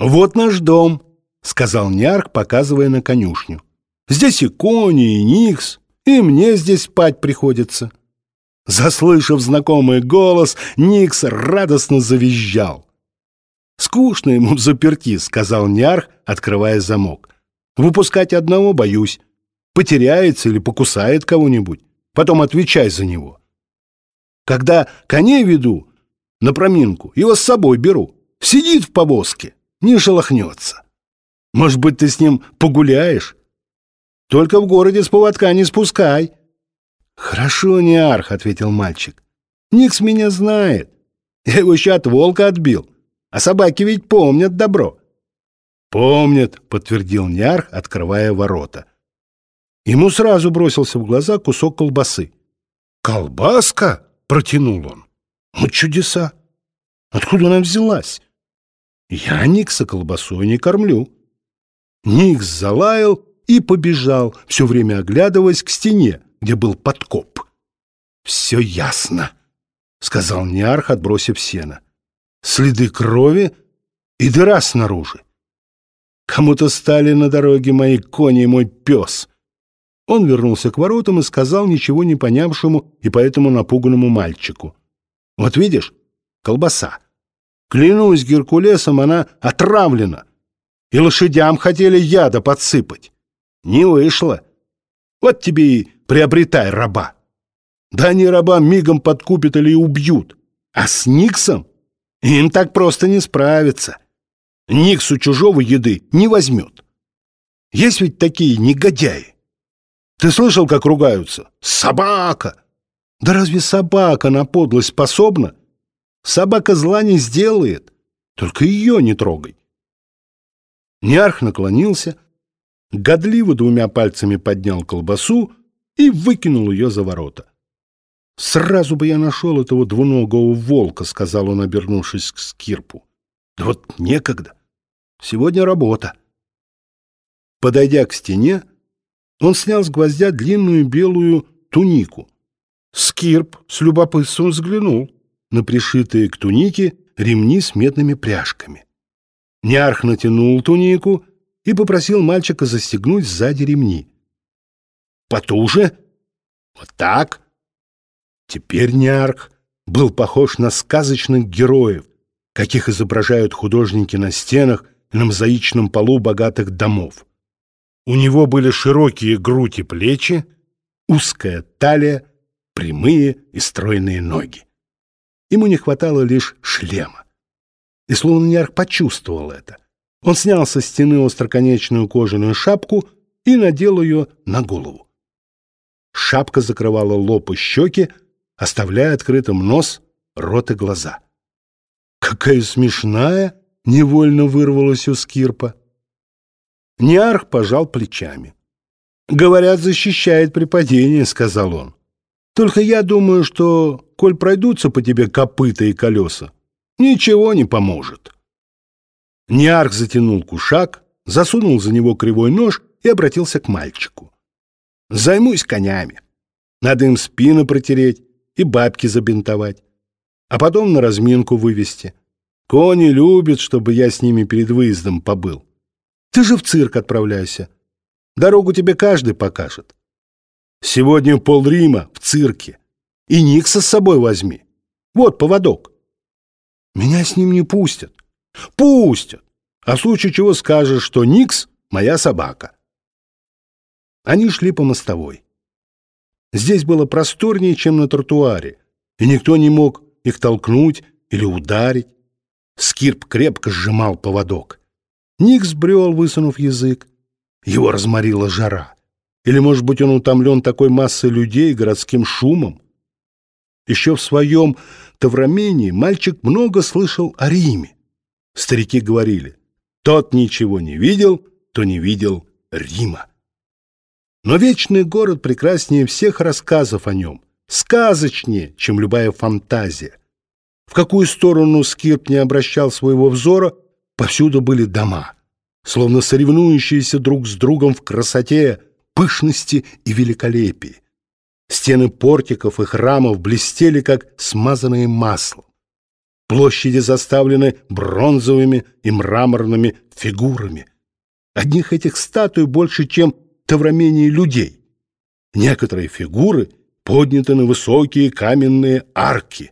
«Вот наш дом», — сказал Нярк, показывая на конюшню. «Здесь и кони, и Никс, и мне здесь спать приходится». Заслышав знакомый голос, Никс радостно завизжал. «Скучно ему заперти», — сказал Нярх, открывая замок. «Выпускать одного боюсь. Потеряется или покусает кого-нибудь. Потом отвечай за него. Когда коней веду на проминку, его с собой беру. Сидит в повозке не шелохнется. Может быть, ты с ним погуляешь? Только в городе с поводка не спускай. Хорошо, не арх, ответил мальчик. Никс меня знает. Я его еще от волка отбил. А собаки ведь помнят добро. Помнят, подтвердил Ниарх, открывая ворота. Ему сразу бросился в глаза кусок колбасы. «Колбаска?» — протянул он. «Ну, чудеса! Откуда она взялась?» Я Никса колбасой не кормлю. Никс залаял и побежал, все время оглядываясь к стене, где был подкоп. «Все ясно», — сказал Ниарх, отбросив сено. «Следы крови и дыра снаружи. Кому-то стали на дороге мои кони и мой пес». Он вернулся к воротам и сказал ничего не понявшему и поэтому напуганному мальчику. «Вот видишь, колбаса». Клянусь Геркулесом, она отравлена. И лошадям хотели яда подсыпать. Не вышло. Вот тебе и приобретай раба. Да они раба мигом подкупят или убьют. А с Никсом им так просто не справиться. Никс у чужого еды не возьмет. Есть ведь такие негодяи. Ты слышал, как ругаются? Собака! Да разве собака на подлость способна? Собака зла не сделает, только ее не трогай. Ниарх наклонился, годливо двумя пальцами поднял колбасу и выкинул ее за ворота. «Сразу бы я нашел этого двуногого волка», — сказал он, обернувшись к Скирпу. «Да вот некогда. Сегодня работа». Подойдя к стене, он снял с гвоздя длинную белую тунику. Скирп с любопытством взглянул на пришитые к тунике ремни с медными пряжками. Нярх натянул тунику и попросил мальчика застегнуть сзади ремни. «Потуже? Вот так?» Теперь Нярх был похож на сказочных героев, каких изображают художники на стенах и на мозаичном полу богатых домов. У него были широкие грудь и плечи, узкая талия, прямые и стройные ноги. Ему не хватало лишь шлема. И словно Нярх почувствовал это. Он снял со стены остроконечную кожаную шапку и надел ее на голову. Шапка закрывала лоб и щеки, оставляя открытым нос, рот и глаза. «Какая смешная!» — невольно вырвалась у Скирпа. Ниарх пожал плечами. «Говорят, защищает при падении», — сказал он. «Только я думаю, что коль пройдутся по тебе копыта и колеса, ничего не поможет. Ниарх затянул кушак, засунул за него кривой нож и обратился к мальчику. «Займусь конями. Надо им спину протереть и бабки забинтовать, а потом на разминку вывести. Кони любят, чтобы я с ними перед выездом побыл. Ты же в цирк отправляйся. Дорогу тебе каждый покажет. Сегодня пол Рима в цирке. И Никса с собой возьми. Вот поводок. Меня с ним не пустят. Пустят. А в случае чего скажешь, что Никс — моя собака. Они шли по мостовой. Здесь было просторнее, чем на тротуаре, и никто не мог их толкнуть или ударить. Скирп крепко сжимал поводок. Никс брел, высунув язык. Его разморила жара. Или, может быть, он утомлен такой массой людей и городским шумом? Еще в своем Таврамении мальчик много слышал о Риме. Старики говорили, тот ничего не видел, то не видел Рима. Но вечный город прекраснее всех рассказов о нем, сказочнее, чем любая фантазия. В какую сторону Скирп не обращал своего взора, повсюду были дома, словно соревнующиеся друг с другом в красоте, пышности и великолепии. Стены портиков и храмов блестели, как смазанные маслом. Площади заставлены бронзовыми и мраморными фигурами. Одних этих статуй больше, чем таврамений людей. Некоторые фигуры подняты на высокие каменные арки.